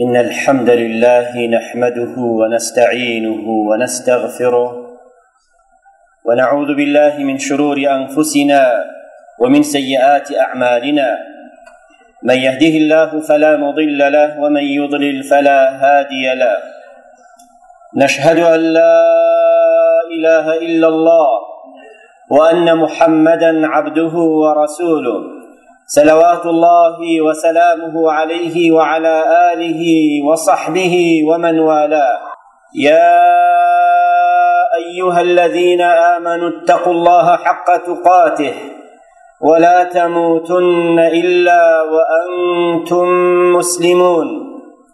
إن الحمد لله نحمده ونستعينه ونستغفره ونعوذ بالله من شرور أنفسنا ومن سيئات أعمالنا من يهده الله فلا مضل له ومن يضلل فلا هادي له نشهد أن لا إله إلا الله وأن محمدا عبده ورسوله صلوات الله وسلامه عليه وعلى آله وصحبه ومن والاه يا أيها الذين آمنوا اتقوا الله حق تقاته ولا تموتن إلا وأنتم مسلمون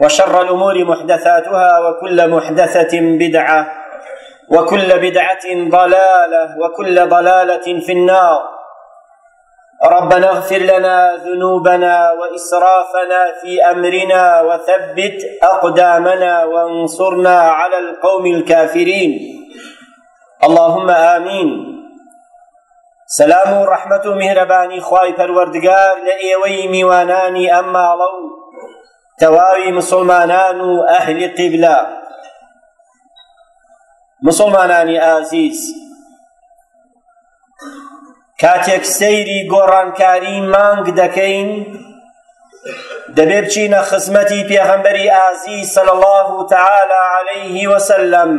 وشر الأمور محدثاتها وكل محدثة بدعة وكل بدعة ضلالة وكل ضلالة في النار ربنا اغفر لنا ذنوبنا وإسرافنا في أمرنا وثبت أقدامنا وانصرنا على القوم الكافرين اللهم آمين سەلام و ڕەحمەت و میهرەبانی خوای پەروەردگار لە ئێوەی میوانانی ئەم ماڵە و تەواوی مسلمانان و ئەهلی قیبلە مسلمانانی ئازیز کاتێک سەیری گۆڕانکاری مانگ دەکەین دەبێ بچینە خزمەتی پێغەمبەری ئازی صلی الله تعالی عليه وسلم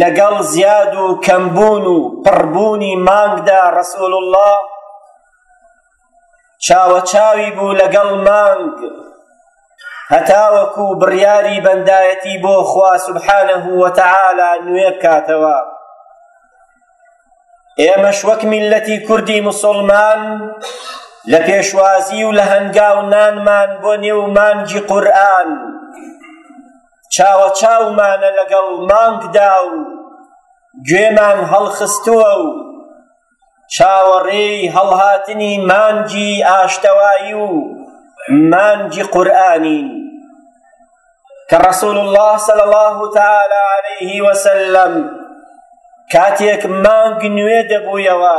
لەگەڵ زیاد و کەمبوون و پڕبوونی مانگدا ڕسول الله چاوەچاوی بوو لەگەڵ مانگ هەتاوەکو بڕیاری بەندایەتی بۆ خوا سبحانه وتعالى نوێ بکاتەوە ئێمەش وەک میلەتی کوردی مسلمان لە پێشوازی و لە هەنگاو نانمان بۆ نێو مانگی قورئان چاوەچاومانە لەگەڵ مانگدا و گوێمان هەڵخستووە و چاوەڕێی هەڵهاتنی مانگی ئاشتەوایی و مانگی قورئانین کە ڕسول الله صلی الله تعالی عليه وسلم کاتێک مانگ نوێ دەبوویەوە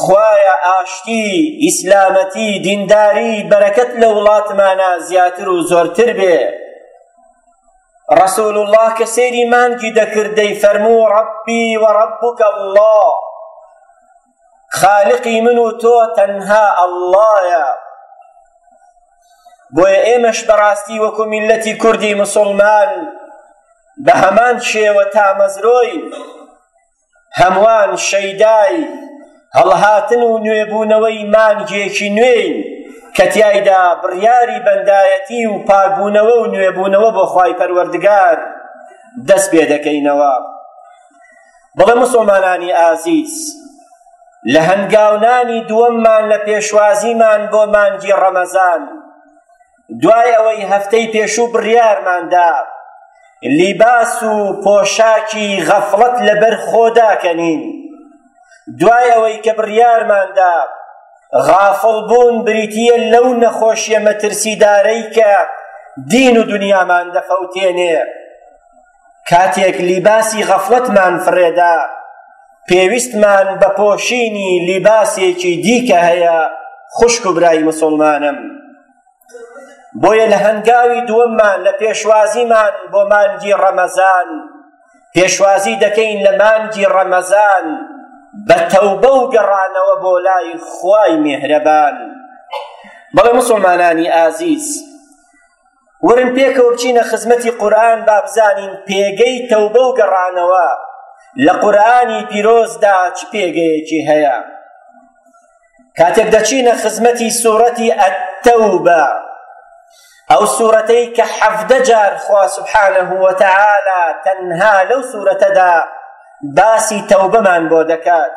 خوایە ئاشتی ئیسلامەتی دینداری بەرەکەت لە وڵاتمانە زیاتر و زۆرتر بێ رسول الله کە سێری مانگی دەکرد دەیفەرموو ڕەبی و ڕەبوکە الله خالقی من و تۆ تەنها ئەڵڵایە بۆیە ئێمەش بەڕاستی وەکو میلەتی کوردی مسلمان بە هەمان شێوە تامەزرۆی هەموان شەیدای هەڵهاتن و نوێبوونەوەی مانگێکی نوێین کە تیایدا بڕیاری بەندایەتی و پاکبوونەوە و نوێبوونەوە بۆ خوای پەروەردگار دەست پێ دەکەینەوە بەڵێ مسلمانانی ئازیز لە هەنگاونانی دووەممان لە پێشوازیمان بۆ مانگی ڕەمەزان دوای ئەوەی هەفتەی پێشوو بڕیارماندا لیباس و پۆشاکی غەفڵەت لەبەر خۆداکەنین دوای ئەوەی کە بڕیارماندا غافڵ بوون بریتیە لەو نەخۆشیە مەترسیدارەی کە دین و دنیامان دەفەوتێنێ کاتێک لیباسی غەفڵەتمان فڕێدا پێویستمان بە پۆشینی لیباسێکی دیکە هەیە خوشک و برای مسلمانم بۆیە لە هەنگاوی دووەممان لە پێشوازیمان بۆ مانگی ڕەمەزان پێشوازی دەکەین لە مانگی ڕەمەزان بە تەوبە و گەڕانەوە بۆ لای خوای مێهرەبان بەڵێ مسلمانانی ئازیز ورن پێکەوە بچینە خزمەتی قورئان با بزانین پێگەی تەوبە و گەڕانەوە لە قورئانی پیرۆزدا چ پێگەیەکی هەیە کاتێک دەچینە خزمەتی سوورەتی ئەتەوبە ئەو سوورەتەی کە حەفدە جار خوا سبحانه وتعالى تەنها لەو سوورەتەدا باسی تەوبەمان بۆ دەکات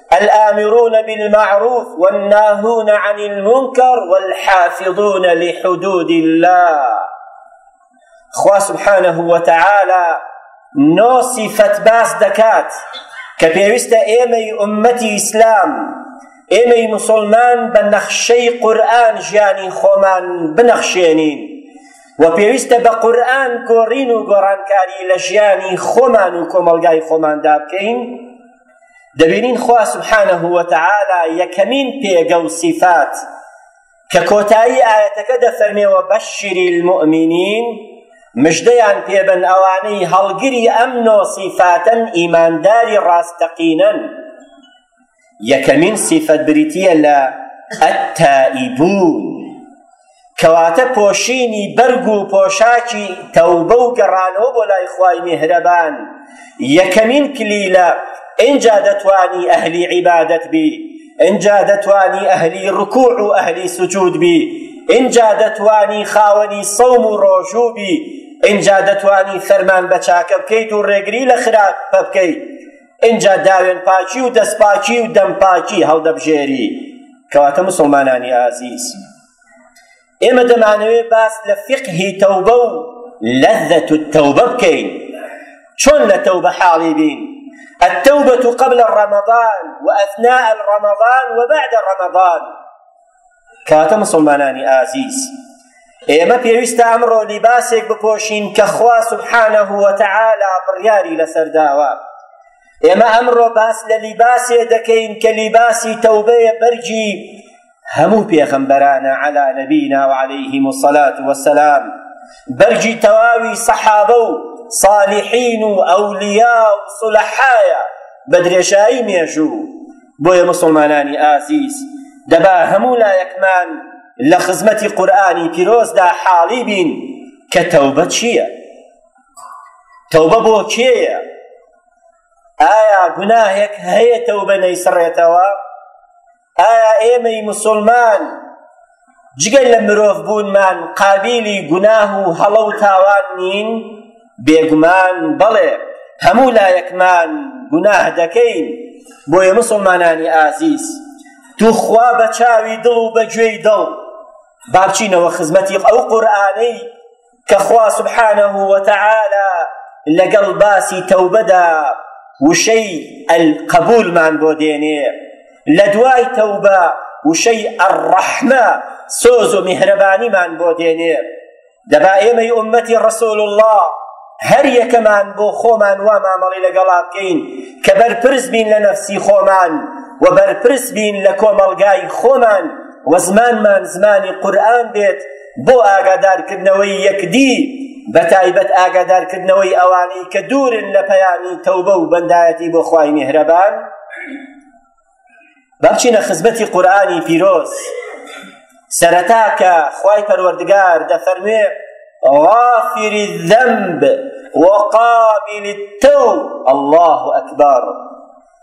الآمرون بالمعروف والناهون عن المنكر والحافظون لحدود الله خوا سبحانه وتعالى نۆ سیفەت باس دەکات کە پێویستە ئێمەی ئومەتی ئیسلام ئێمەی مسلمان بە نەخشەی قورئان ژیانی خۆمان بنەخشێنین و پێویستە بە قورئان گۆڕین و گۆڕانکاری لە ژیانی خۆمان و کۆمەڵگای خۆماندا بکەین دەبینین خوا سبحانه وتعالى یەکەمین پێگە و سیفات کە کۆتایی ئاەتەکە دەفەرمێەوە بەشیری المؤمنین مژدەیان پێبن ئەوانەی هەڵگری ئەم نۆ سیفاتەن ئیمانداری ڕاستەقینەن یەکەمین سیفەت بریتیە لە التائبون کەواتە پۆشینی بەرگ و پۆشاکی تەوبە و گەڕانەوە بۆ لای خوای میهرەبان یەکەمین کلیلە ئینجا دەتوانی ئەهلی عیبادەت بی ئینجا دەتوانی ئەهلی ڕکوع و ئەهلی سجود بی ئینجا دەتوانی خاوەنی سەوم و ڕۆژوو بی ئینجا دەتوانی فەرمان بە چاکە بکەیت و ڕێگری لە خراپ بکەیت ئینجا داوێن پاکی و دەستپاکی و دەمپاکی هەڵدەبژێری کەواتە مسلمانانی ئازیز ئێمە دەمانەوێ باس لە فقهی تەوبە و لذة التوبە بکەین چۆن لە تەوبە حاڵی بین التوبة قبل رمضان وأثناء رمضان وبعد رمضان کاتە مسلمانانی ئازیز ئێمە پێویستە ئەمڕۆ لیباسێک بپۆشین کە خوا سبحانه وتعالى بڕیاری لەسەر داوە ئێمە ئەمڕۆ باس لە لیباسێ دەکەین کە لیباسی تەوبەیە بەرگی هەموو پێغەمبەرانە عەلا نەبینا و عەلەیهیم الصلاة والسلام بەرگی تەواوی سەحابە و صالحین و ئەولیا و سلحایە بە درێژایی مێژوو بۆیە مسلمانانی ئازیز دەبا هەموو لایەکمان لە خزمەتی قورئانی پیرۆزدا حاڵی بین کە تەوبە چییە تەوبە بۆ کێیە ئایا گوناهێک هەیە تەوبە نەیسڕێتەوە ئایا ئێمەی مسلمان جگە لە مرۆڤ بوونمان قابیلی گوناه و هەڵە و تاوان نین بێگومان بەڵێ هەموو لایەکمان گوناه دەکەین بۆیە مسلمانانی ئازیز توخوا بە چاوی دڵ و بە گوێی دڵ بابچینەوە خزمەتی ئەو قورئانەی کە خوا سبحانه وتعالی لەگەڵ باسی تەوبەدا وشەی القبولمان بۆ دێنێ لە دوای تەوبە وشەی الرحمە سۆز و میهرەبانیمان بۆ دێنێ دەبا ئێمەی ئومەتی ڕسول الله هەر یەکەمان بۆ خۆمان وا مامەڵی لەگەڵا بکەین کە بەرپرس بین لە نەفسی خۆمان و بەرپرس بین لە کۆمەڵگای خۆمان و زمانمان زمانی قورئان بێت بۆ ئاگادارکردنەوەی یەکدی بەتایبەت ئاگادارکردنەوەی ئەوانەی کە دوورن لە پەیامی تەوبە و بەندایەتی بۆ خوای میهرەبان بەچینە خزمەتی قورآانی پیرۆز سەرەتا کە خوای پەروەردگار دەفەرموێ غافر الذنب وقابل التوب الله أكبر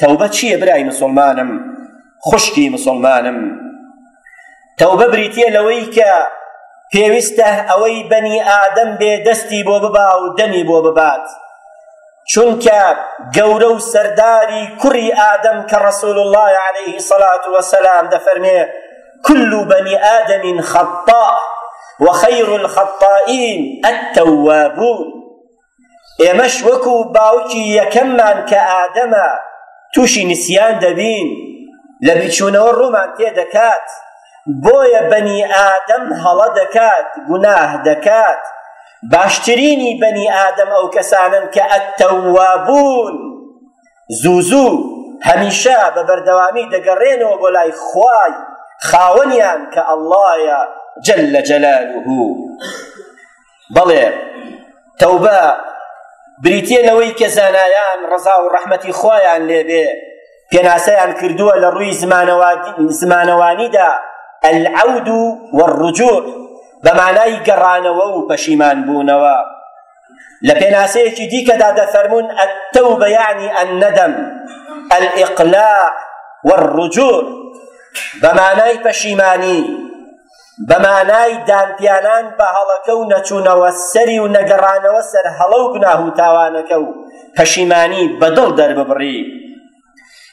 تەوبە چییە برای مسلمانم خوشکی مسلمانم تەوبە بریتیە لەوەی کە پێویستە ئەوەی بەنی ئادەم بێ دەستی بۆ ببا و دەمی بۆ ببات چونکە گەورە و سەرداری کوڕی ئادەم کە ڕسول الله عليه سەلات وسلام دەفەرمێ كل بني آدم خطاء وخير الخطائين التوابون ئێمەش وەکو باوکی یەکەممان کە ئادەمە تووشی نسیان دەبین لە بیچوونەوە ڕوومان تێ دەکات بۆیە بەنی ئادەم هەڵە دەکات گوناه دەکات باشترینی بەنی ئادەم ئەو کەسانن کە ئەتەوابوون زوو زوو هەمیشە بە بەردەوامی دەگەڕێنەوە بۆ لای خوای خاوەنیان کە ئەڵڵایە جل جلاله بەڵێ تەوبە بریتیە لەوەی کە زانایان ڕەزا و ڕەحمەتی خۆیان لێبێ پێناسەیان کردووە لە ڕووی زمانەوانیدا العود والرجوع بە مانای گەڕانەوە و پەشیمان بوونەوە لە پێناسەیەکی دیکەدا دەفەرمونون التوبە یعنی الندم الاقلاع والرجوع بە مانای پەشیمانی بە مانای دانپیانان بە هەڵەکە و نەچوونەوە سەری و نەگەڕانەوە سەر هەڵە و گوناه و تاوانەکە و پەشیمانی بەدڵ دەرببڕی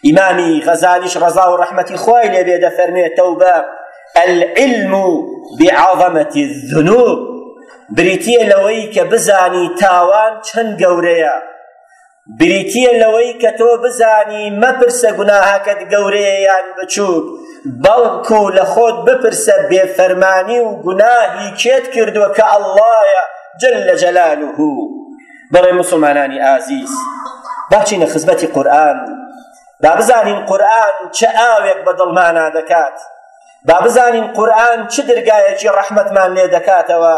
ئیمامی غەزالیش ڕەزا و ڕەحمەتی خۆی لێبێ دەفەرمێ تەوبە العلم بعظمة الذنوب بریتیە لەوەی کە بزانی تاوان چەند گەورەیە بریتییە لەوەی کە تۆ بزانی مەپرسە گوناهەکەت گەورەیە یان بچووک بەڵکو لە خۆت بپرسە بێفەرمانی و گوناهی کێت کردووە کە ئەڵڵایە جل جلاله بەڕێ مسلمانانی ئازیز باچینە خزمەتی قورئان با بزانین قورئان چ ئاوێک بە دڵمانا دەکات با بزانین قورئان چ درگایەکی ڕەحمەتمان لێ دەکاتەوە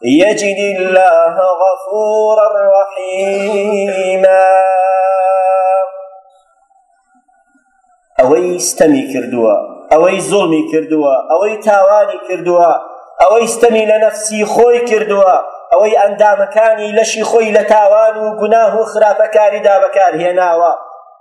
یجد الله غفورا رحیما ئەوەی ستەمی کردووە ئەوەی زۆڵمی کردووە ئەوەی تاوانی کردووە ئەوەی ستەمی لە نەفسی خۆی کردووە ئەوەی ئەندامەکانی لەشی خۆی لە تاوان و گوناه و خراپەکاریدا بەکارهێناوە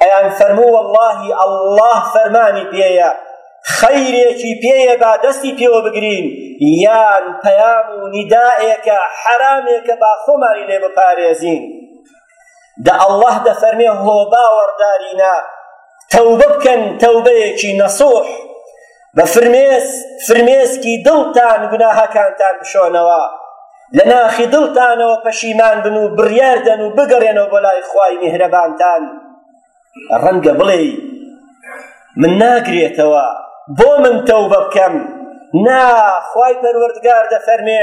ئەیان فەرموو وەڵڵاهی ئەڵڵا فەرمانی پێیە خەیرێکی پێیە با دەستی پێوە بگرین یان پەیام و نیدائێکە حەرامێکە با خۆمانی لێ بپارێزین دە ئەڵڵاه دەفەرمێ هۆ باوەڕدارینە تەوبە بکەن تەوبەیەکی نەسوح بە فرمێس فرمێسکی دڵتان گوناهەکانتان بشۆنەوە لە ناخی دڵتانەوە پەشیمان بن و بڕیار دەن و بگەڕێنەوە بۆ لای خوای میهرەبانتان ڕەنگە بڵێ من ناگرێتەوە بۆ من تەوبە بکەم نا خوای پەروەردگار دەفەرمێ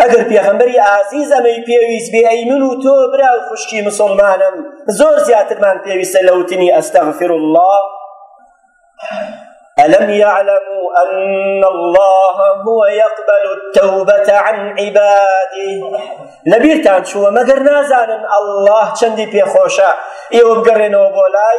ئەگەر پێغەمبەری ئازیز ئەمەی پێویست بێ ئەی من و تۆ برا و خوشکی مسلمانم زۆر زیاترمان پێویستە لە وتنی ئەستەغفر الله ألم يعلموا أن الله هو يقبل التوبة عن عباده لبيرتان شو مگر نازانن الله چندی پێخۆشە ئێوە بگەڕێنەوە بۆ لای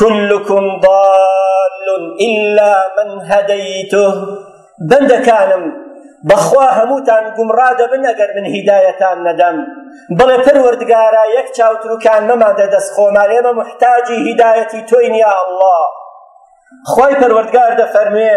کلکم ضال الا من هدیته بەندەکانم بەخوا هەمووتان گومڕا دەبن ئەگەر من هیدایەتان نەدەم بڵێ پەروەردگارە یەک چاوتروکان مەمادە دەست خۆما لێمە محتاجی هیدایەتی تۆین یا ئەڵڵا خوای پەروەردگار دەفەرموێ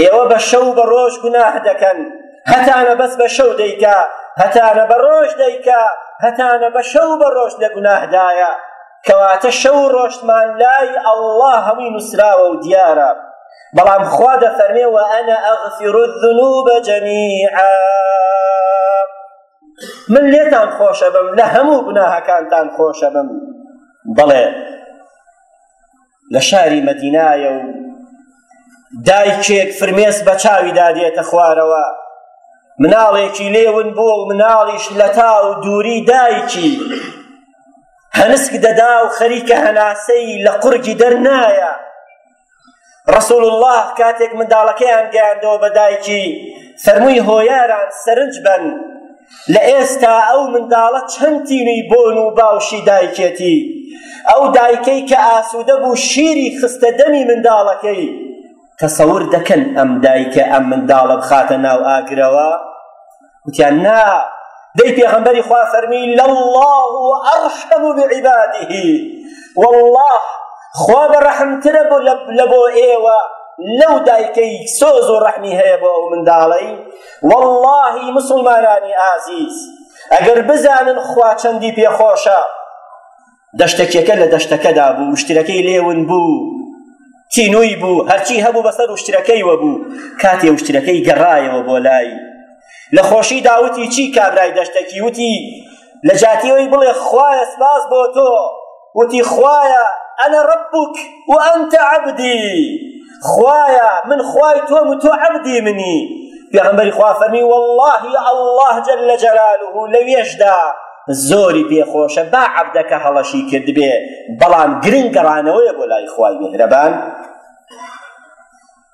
ئێوە بە شەو و بە ڕۆژ گوناه دەکەن هەتانە بەس بە شەو دەیکا هەتانە بە ڕۆژ دەیکا هەتانە بە شەو بە ڕۆژ لە گوناهدایە کەواتە شەو ڕۆژمان لای ئەڵڵا هەمووی نووسراوە و دیارە بەڵام خوا دەفەرمێ و ئەنە ئەغفر الذنوب جەمیعا من لێتان خۆشە بم لە هەموو گوناهەکانتان خۆشە بم بەڵێ لە شاری مەدینایە و دایکێک فرمێس بە چاویدا دێتە خوارەوە مناڵێکی لێون بۆ و مناڵیش لە تا و دووری دایکی هەنسک دەدا و خەریکە هەناسەی لە قورگی دەرنایە رسول الله کاتێک منداڵەکەیان گەیاندەوە بە دایکی فەرمووی هۆیاران سەرنج بن لە ئێستا ئەو منداڵە چەند تینوی بۆن و باوشی دایکێتی ئەو دایکەی کە ئاسوودە بوو شیری خستە دەمی منداڵەکەی تەسەور دەکەن ئەم دایکە ئەم منداڵە بخاتە ناو ئاگرەوە وتیان نا دەی پێغەمبەری خوا فەرمی لله ئەرحەم بعیباده والله خوا بەڕەحمترە بۆ لە بۆ ئێوە لەو دایکەی سۆز و ڕەحمی هەیە بۆ ئەو منداڵەی وەڵڵاهی مسوڵمانانی ئازیز ئەگەر بزانن خوا چەندی پێخۆشە دەشتەکیەکە لە دەشتەکەدا بوو وشترەکەی لێون بوو تینووی بوو هەرچی هەبوو بەسەر وشترەکەی وەبوو کاتێ وشترەکەی گەڕایەوە بۆ لای لە خۆشی داوتی چی کابرای دەشتەکی وتی لە جاتی ئەوی بڵێ خوایە سپاس بۆ تۆ وتی خوایە ئەنە ڕەبوک و ئەنتە عەبدی خوایە من خوای تۆم و تۆ عەبدی منی پێغەمبەری خوا فەرمی واللهی ئەڵڵاه جەل جەلالوه لەوێشدا زۆری پێخۆشە با عەبدەکە هەڵەشی کردبێ بەڵام گرنگ گەڕانەوەیە بۆ لای خوای مهرەبان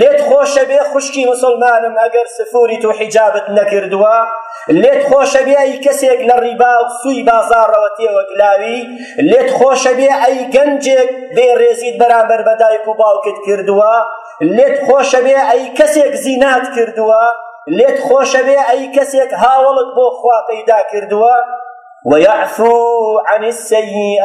لێت خۆشەبێ خوشکی مسلمانم ئەگەر سفوری تو حجابت نەکردووە لێت خۆشەبێ ئەی کەسێک لە ڕیبا و سوی بازاڕەوە تێوە گلاوی لێت خۆشەبێ ئەی گەنجێک بێ ڕێزیت بەرامبەر بە دایک و باوکت کردووە لێت خۆشەبێ ئەی کەسێک زینات کردووە لێت خۆشەبێ ئەی کەسێک هاوڵت بۆ خوا پەیدا کردووە ويعفو عن السيئات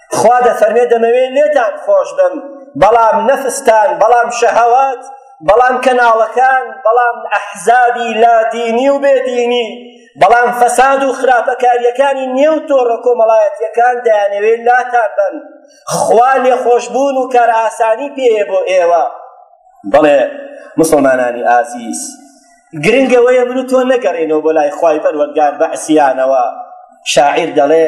خوا دەفەرمێ دەمەوێ لێتان خۆش بم بەڵام نەفستان بەڵام شەهەوات بەڵام کەناڵەکان بەڵام ئەحزابی لادینی و بێدینی بەڵام فەساد و خراپەکاریەکانی نێو تۆڕە کۆمەڵایەتیەکان دەیانەوێت لاتابن خوا لێ خۆشببوون و کار ئاسانی پێیە بۆ ئێوە بەڵێ مسلمانانی ئازیز گرنگەوەیە من و تۆ نەگەڕێنەوە بۆ لای خوای پەروەردگار بەعسیانەوە شاعیر دەڵێ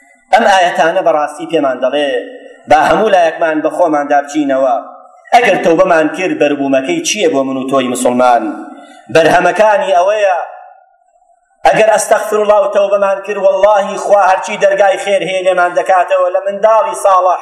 ئەم ئایەتانە بەڕاستی پێمان دەڵێ با هەموو لایەکمان بە خۆماندا بچینەوە ئەگەر تۆبەمان کرد بەربوومەکەی چییە بۆ من و تۆی مسلمان بەرهەمەکانی ئەوەیە ئەگەر ئەستەغفر الله و تەوبەمان کرد واللهی خوا هەرچی دەرگای خێر هەیە لێمان دەکاتەوە لە منداڵی ساڵح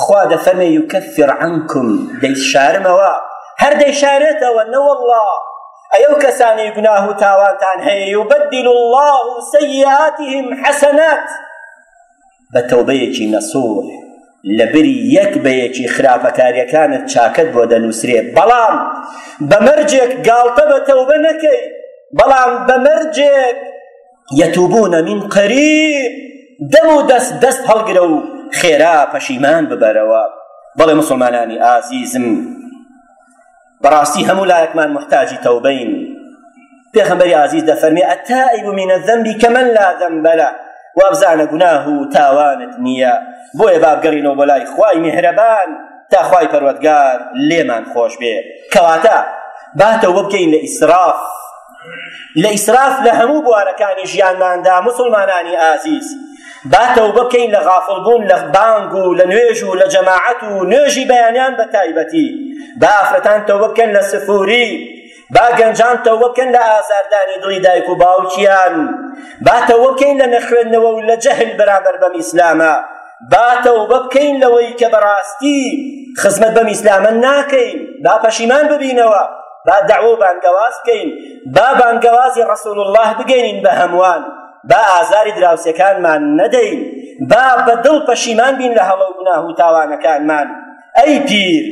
خوا دەفەرمێ یکفر عنکم دەیشارمەوە هەر دەیشارێتەوە نەوەڵڵا ئەی ئەو کەسانەی گوناه و تاوانتان هەیە یوبدل الله سیئاتهم حەسەنات بە تەوبەیەکی نەسوور لەبری یەک بەیەکی خراپەکاریەکانت چاکەت بۆ دەنووسرێ بەڵام بە مەرجێک گاڵتە بە تەوبە نەکەی بەڵام بە مەرجێک یەتوبون من قریب دەم و دەست دەست هەڵگرە و خێرا پەشیمان ببەرەوە بەڵێ مسلمانانی ئازیزم بەڕاستی هەموو لایەکمان محتاجی تەوبەین پێخەمبەری ئازیز دەفەرمێ ئەتائب من الذنب كمن لا ذنب له وابزانە گوناه و تاوانت نییە بۆیە بابگەڕینەوە بۆ لای خوای میهرەبان تا خوای پەروەردگار لێمان خۆش بێ کەواتە با تەوبە بکەین لە ئیسراف لە ئیسراف لە هەموو بوارەکانی ژیانماندا مسلمانانی ئازیز با تەوبە بکەین لە غافڵبوون لە بانگ و لە نوێژ و لە جەماعەت و نوێژی بەیانیان بە تایبەتی با ئافرەتان تەوبە بکەن لە سفوری با گەنجان تەوبە بکەن لە ئازاردانی دڵی دایک و باوکیان با تەوبە بکەین لە نەخوێندنەوە و لە جەهل بەرامبەر بەم ئیسلامە با تەوبە بکەین لەوەی کە بەڕاستی خزمەت بەم ئیسلامە ناکەین با پەشیمان ببینەوە با دعوە و بانگەواز بکەین با بانگەوازی ڕسول الله بگەینین بە هەمووان با ئازاری دراوسەکانمان نەدەین با بە دڵ پەشیمان بین لە هەڵە و گوناه و تاوانەکانمان ئەی پیر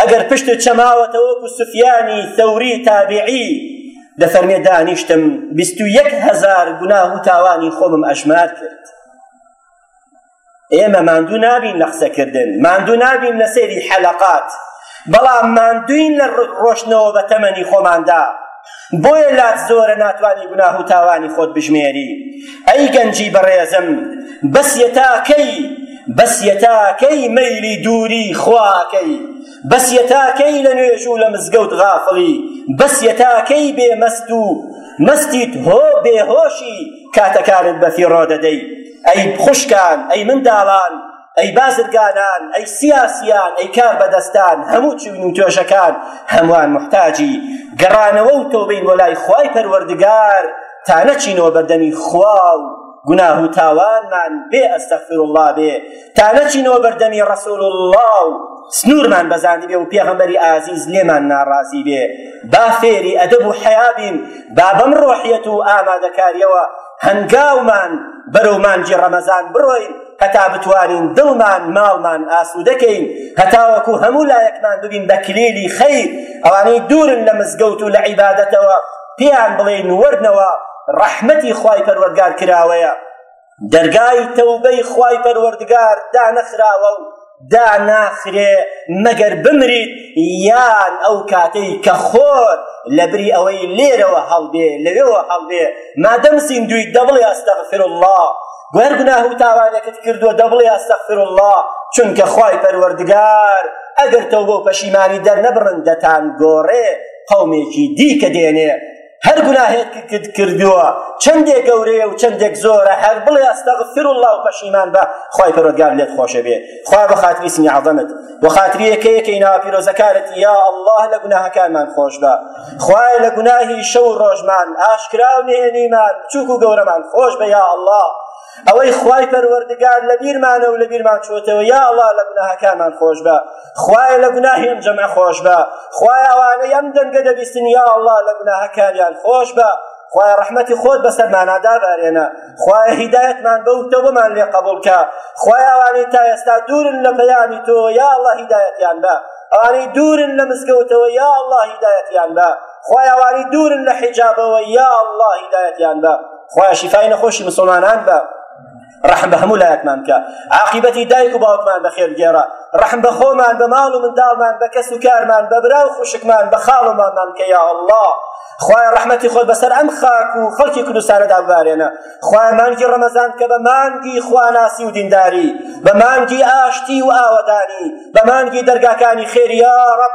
ئەگەر پشتت چەماوەتەوە وەکو سفیانی ثەوری تابعی دەفەرمێ دانیشتم بیست و یەک هەزار گوناه و تاوانی خۆمم ئەژمار کرد ئێمە ماندوو نابین لە قسەکردن ماندوو نابین لە سەیری حەلەقات بەڵام ماندووین لە ڕۆشنەوە بە تەمەنی خۆماندا بۆیە لات زۆرە ناتوانی گوناه و تاوانی خۆت بژمێری ئەی گەنجی بەڕێزم بەس یەتاکەی بەس یەتاکەی مەیلی دووری خواکەی بەس یەتاکەی لە نوێژ و لە مزگەوت غافڵی بەس یەتاکەی بێ مەست و مەستیت هۆ بێهۆشی کاتەکانت بەفیڕۆ دەدەی ئەی خوشکان ئەی منداڵان ئەی بازرگانان ئەی سیاسیان ئەی کاربەدەستان هەموو چوین و توێژەکان هەمووان محتاجی گەڕانەوە و تۆبین بۆ لای خوای پەروەردگار تا نەچینەوە بەردەمی خوا و گوناه و تاوانمان بێ ئەستەغفر الله بێ تا نەچینەوە بەردەمی ڕسول الله و سنوورمان بەزاندی بێ و پێغەمبەری ئازیز لێمان ناڕازی بێ با فێری ئەدەب و حەیا بین با بەم ڕۆحیەت و ئامادەکاریەوە هەنگاومان بەرەو مانگی ڕەمەزان بڕۆین هەتا بتوانین دڵمان ماڵمان ئاسوودەکەین هەتاوەکو هەموو لایەکمان ببین بە کلیلی خەیر ئەوانەی دوورن لە مزگەوت و لە عیبادەتەوە پێیان بڵێین وەرنەوە ڕەحمەتی خوای پەروەردگار کراوەیە دەرگای تەوبەی خوای پەروەردگار دانەخراوە و داناخرێ مەگەر بمریت یان ئەو کاتەی کە خۆت لەبری ئەوەی لێرەوە هەڵبێ لەوێوە هەڵبێ مادەم زیندوی دەبڵێ ئەستەغفر الله گوێر گوناه و تاوانەکەت کردووە دەبڵێ ئەستەغفر الله چونکە خوای پەروەردگار ئەگەر تەوبە و پەشیمانی دەرنەبڕن دەتان گۆڕێ قەومێکی دیکە دێنێ هەر گوناهێک کردووە چەندێک گەورەیە و چەندێک زۆرە هەر بڵێ ئەستەغفر الله و پەشیمان بە خوای پەروەردگار لێت خۆشە بێ خوا بە خاتری اسمی عەظەمت بۆ خاتری یەکەیەکەی ناوە پیرۆزەکارت یا الله لە گوناهەکانمان خۆش بە خوای لە گوناهی شەو و ڕۆژمان ئاشکرا و نهێنیمان چووک و گەورەمان خۆش بە یا الله ئەوەی خوای پەروەردگار لە بیرمانە و لە بیرمان چۆتەوە یا ئەڵا لە گوناهەکانمان خۆش بە خوایە لە گوناهی ئەم جەمع خۆش بە خوای ئەوانەی ئەم دەنگە دەبیستن یا ئەڵا لە گوناهەکانیان خۆش بە خوای ڕحمەتی خۆت بەسەرمانا دابارێنە خوای هیدایەتمان بەو تەوبەمان لێ قبولکە خوای ئەوانەی تا ئێستا دوورن لە پەیامی تۆ یا ئەڵا هیدایەتیان بە ئەوانەی دوورن لە مزگەوتەوە یا ئەڵا هیدایەتیان بە خوای ئەوانەی دوورن لە حیجابەوە یا ئەڵا هیدایەتیان بە خوایە شیفای نەخۆشی مسلمانان بە رحم بە هەموو لایەکمان بکە عاقبەتی دایک و باوکمان بە خێر گێڕە رحم بە خۆمان بە ماڵ و منداڵمان بە کەس و کارمان بە برا و خوشکمان بە خاڵ و ماممان بکە یا الله خوایە ڕەحمەتی خۆت بەسەر ئەم خاک و خەڵکی کوردستانەدا ببارێنە خوایە مانگی ڕەمەزان کە بە مانگی خواناسی و دینداری بە مانگی ئاشتی و ئاوەدانی بە مانگی دەرگاکانی خێر یا ڕەب